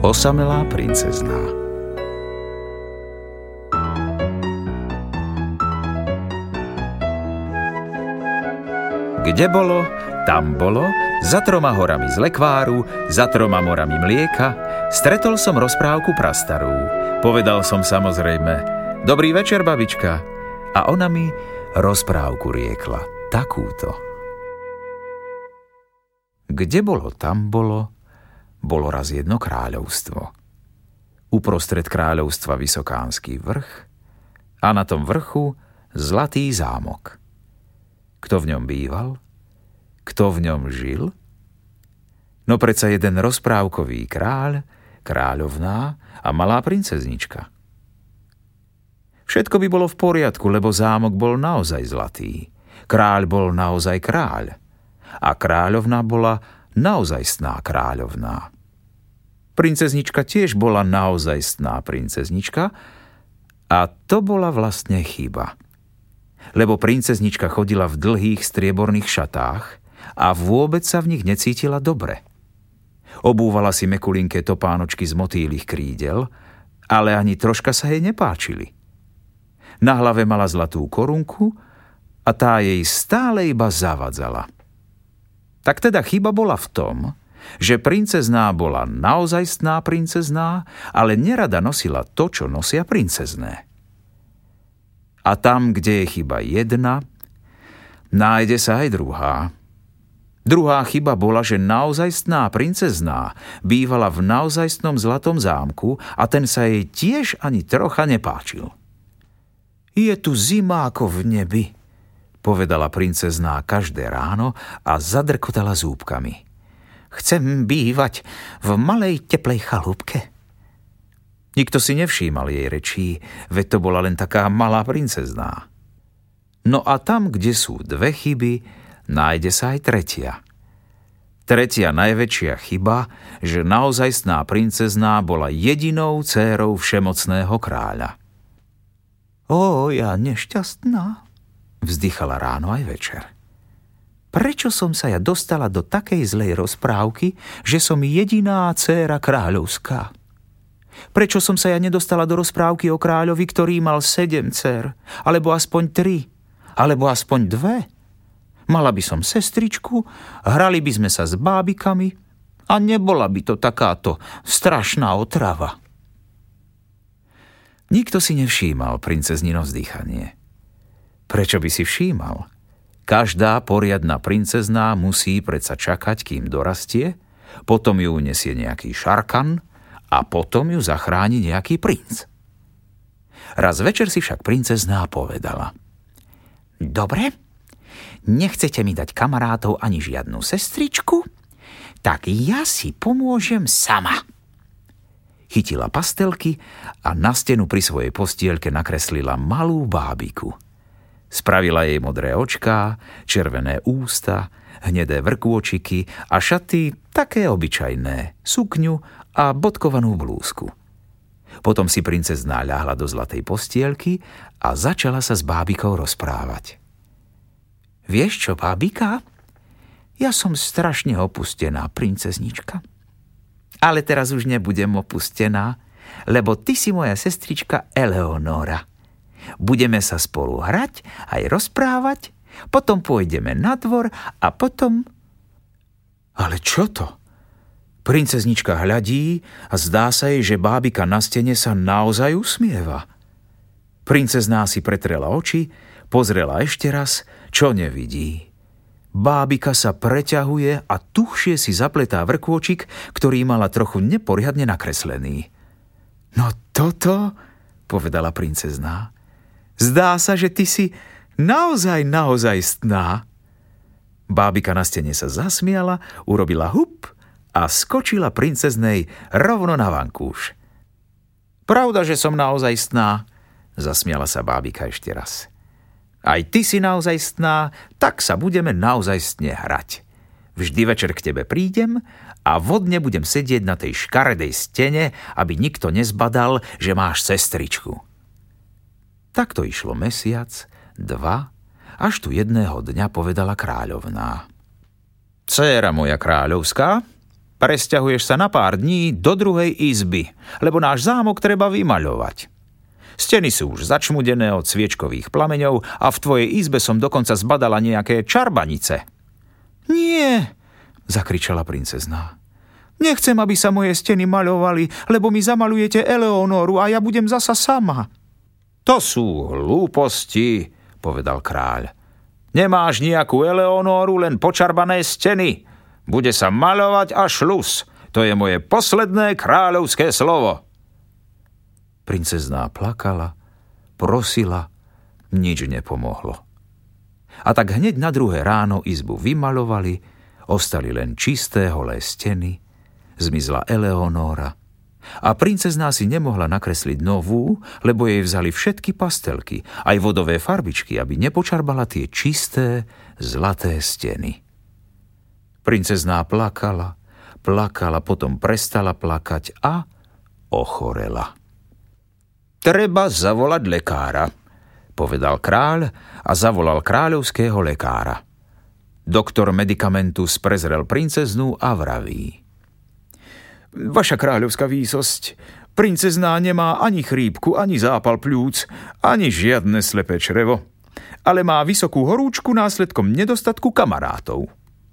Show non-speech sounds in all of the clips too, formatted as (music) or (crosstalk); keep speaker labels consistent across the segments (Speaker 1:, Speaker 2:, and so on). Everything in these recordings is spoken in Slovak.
Speaker 1: Osamelá princezná Kde bolo, tam bolo, za troma horami z lekváru, za troma morami mlieka, stretol som rozprávku prastarú. Povedal som samozrejme, dobrý večer, babička. A ona mi rozprávku riekla, takúto. Kde bolo, tam bolo, bolo raz jedno kráľovstvo. Uprostred kráľovstva Vysokánsky vrch a na tom vrchu zlatý zámok. Kto v ňom býval? Kto v ňom žil? No predsa jeden rozprávkový kráľ, kráľovná a malá princeznička. Všetko by bolo v poriadku, lebo zámok bol naozaj zlatý. Kráľ bol naozaj kráľ. A kráľovná bola naozaj sná kráľovná. Princeznička tiež bola naozaj sná princeznička a to bola vlastne chyba. Lebo princeznička chodila v dlhých strieborných šatách a vôbec sa v nich necítila dobre. Obúvala si mekulinké topánočky z motýlých krídel, ale ani troška sa jej nepáčili. Na hlave mala zlatú korunku a tá jej stále iba zavadzala. Tak teda chyba bola v tom, že princezná bola naozajstná princezná, ale nerada nosila to, čo nosia princezné. A tam, kde je chyba jedna, nájde sa aj druhá. Druhá chyba bola, že naozajstná princezná bývala v naozajstnom zlatom zámku a ten sa jej tiež ani trocha nepáčil. Je tu zima ako v nebi, povedala princezná každé ráno a zadrkotala zúbkami. Chcem bývať v malej teplej chalúbke. Nikto si nevšímal jej rečí, veď to bola len taká malá princezná. No a tam, kde sú dve chyby, nájde sa aj tretia. Tretia najväčšia chyba, že naozajstná princezná bola jedinou dcérou všemocného kráľa. Ó, ja nešťastná, vzdychala ráno aj večer. Prečo som sa ja dostala do takej zlej rozprávky, že som jediná dcéra kráľovská? Prečo som sa ja nedostala do rozprávky o kráľovi, ktorý mal sedem dcer, alebo aspoň tri, alebo aspoň dve? Mala by som sestričku, hrali by sme sa s bábikami a nebola by to takáto strašná otrava. Nikto si nevšímal princeznino vzdychanie. Prečo by si všímal? Každá poriadna princezná musí predsa čakať, kým dorastie, potom ju unesie nejaký šarkan a potom ju zachráni nejaký princ. Raz večer si však princezná povedala. Dobre, nechcete mi dať kamarátov ani žiadnu sestričku, tak ja si pomôžem sama. Chytila pastelky a na stenu pri svojej postielke nakreslila malú bábiku. Spravila jej modré očká, červené ústa, hnedé vrkôčiky a šaty také obyčajné, sukňu a bodkovanú blúzku. Potom si princezná ľahla do zlatej postielky a začala sa s bábikou rozprávať. Vieš čo, bábika? Ja som strašne opustená, princeznička. Ale teraz už nebudem opustená, lebo ty si moja sestrička Eleonora. Budeme sa spolu hrať, aj rozprávať, potom pôjdeme na dvor a potom... Ale čo to? Princeznička hľadí a zdá sa jej, že bábika na stene sa naozaj usmieva. Princezná si pretrela oči, pozrela ešte raz čo nevidí? Bábika sa preťahuje a tuchšie si zapletá vrkôčik, ktorý mala trochu neporiadne nakreslený. No toto, povedala princezná, zdá sa, že ty si naozaj, naozaj stná. Bábika na stene sa zasmiala, urobila hup a skočila princeznej rovno na vankúš. Pravda, že som naozaj stná, zasmiala sa bábika ešte raz. Aj ty si naozajstná, tak sa budeme naozajstne hrať. Vždy večer k tebe prídem a vodne budem sedieť na tej škaredej stene, aby nikto nezbadal, že máš sestričku. Takto išlo mesiac, dva, až tu jedného dňa povedala kráľovná. Céra moja kráľovská, Presťahuješ sa na pár dní do druhej izby, lebo náš zámok treba vymaľovať. Steny sú už začmudené od sviečkových plameňov a v tvojej izbe som dokonca zbadala nejaké čarbanice. Nie, zakričala princezná. Nechcem, aby sa moje steny maľovali, lebo mi zamalujete Eleonoru a ja budem zasa sama.
Speaker 2: To sú hlúposti, povedal kráľ. Nemáš nejakú Eleonoru, len počarbané steny. Bude sa maľovať a šlus. To je moje posledné kráľovské slovo.
Speaker 1: Princezná plakala, prosila, nič nepomohlo. A tak hneď na druhé ráno izbu vymalovali, ostali len čisté holé steny, zmizla Eleonóra a princezná si nemohla nakresliť novú, lebo jej vzali všetky pastelky, aj vodové farbičky, aby nepočarbala tie čisté, zlaté steny. Princezná plakala, plakala, potom prestala plakať a ochorela.
Speaker 2: Treba zavolať lekára, povedal kráľ a zavolal kráľovského lekára. Doktor medicamentus prezrel princeznú a vraví.
Speaker 3: Vaša kráľovská výsosť, princezná nemá ani chrípku, ani zápal pľúc, ani žiadne slepé črevo, ale má vysokú horúčku následkom nedostatku kamarátov.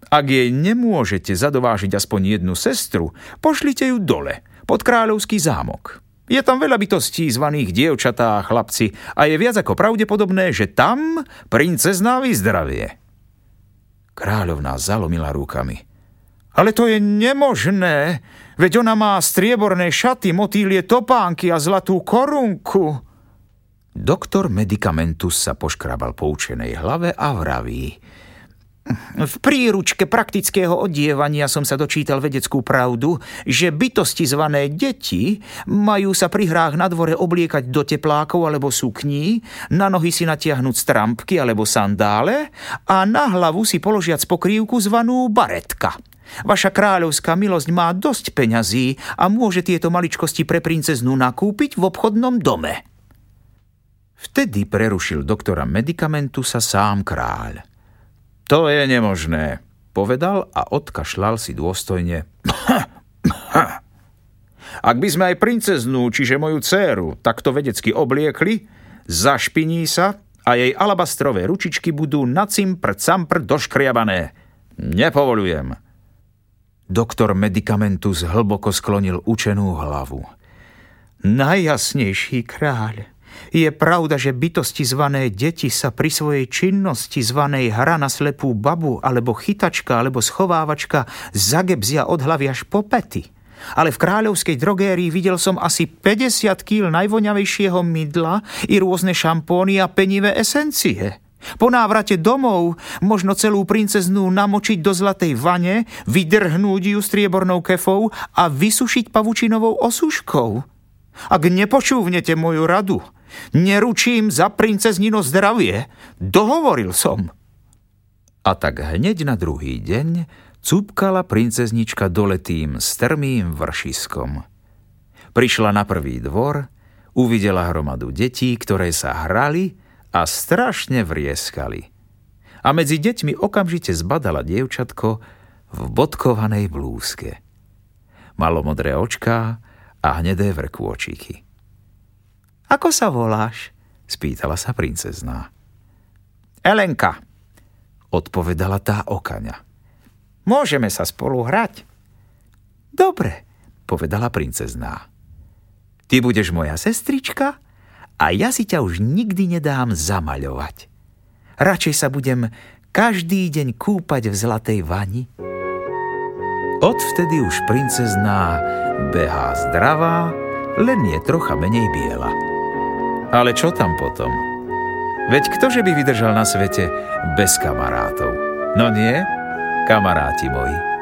Speaker 3: Ak jej nemôžete zadovážiť aspoň jednu sestru, pošlite ju dole, pod kráľovský zámok. Je tam veľa bytostí zvaných dievčatá a chlapci a je viac ako pravdepodobné, že tam princezná vyzdravie.
Speaker 1: Kráľovná zalomila rukami.
Speaker 3: Ale to je nemožné, veď ona má strieborné šaty, motýlie topánky a zlatú korunku.
Speaker 1: Doktor medicamentus sa poškrabal po učenej hlave a vraví –
Speaker 4: v príručke praktického odievania som sa dočítal vedeckú pravdu, že bytosti zvané deti majú sa pri hrách na dvore obliekať do teplákov alebo sukní, na nohy si natiahnuť strampky alebo sandále a na hlavu si položiať pokrývku zvanú baretka. Vaša kráľovská milosť má dosť peňazí a môže tieto maličkosti pre princeznú nakúpiť v obchodnom dome.
Speaker 1: Vtedy prerušil doktora medicamentu sa sám kráľ.
Speaker 2: To je nemožné, povedal a odkašľal si dôstojne. (clears throat) Ak by sme aj princeznú, čiže moju dceru, takto vedecky obliekli, zašpiní sa a jej alabastrové ručičky budú na cimpr campr doškriabané. Nepovolujem.
Speaker 1: Doktor medicamentus hlboko sklonil učenú hlavu.
Speaker 4: Najjasnejší kráľ, je pravda, že bytosti zvané deti sa pri svojej činnosti zvanej hra na slepú babu, alebo chytačka, alebo schovávačka zagebzia od hlavy až po pety. Ale v kráľovskej drogérii videl som asi 50 kg najvoňavejšieho mydla i rôzne šampóny a penivé esencie. Po návrate domov možno celú princeznú namočiť do zlatej vane, vydrhnúť ju striebornou kefou a vysušiť pavučinovou osuškou. Ak nepočúvnete moju radu, Neručím za princeznino zdravie. Dohovoril som.
Speaker 1: A tak hneď na druhý deň cúpkala princeznička doletým strmým vršiskom. Prišla na prvý dvor, uvidela hromadu detí, ktoré sa hrali a strašne vrieskali. A medzi deťmi okamžite zbadala dievčatko v bodkovanej blúzke. Malo modré očká a hnedé vrkôčiky.
Speaker 4: Ako sa voláš?
Speaker 1: Spýtala sa princezná.
Speaker 4: Elenka,
Speaker 1: odpovedala tá okaňa.
Speaker 4: Môžeme sa spolu hrať?
Speaker 1: Dobre, povedala princezná. Ty budeš moja sestrička a ja si ťa už nikdy nedám zamaľovať. Radšej sa budem každý deň kúpať v zlatej vani. Odvtedy už princezná behá zdravá, len je trocha menej biela. Ale čo tam potom? Veď ktože by vydržal na svete bez kamarátov? No nie, kamaráti moji.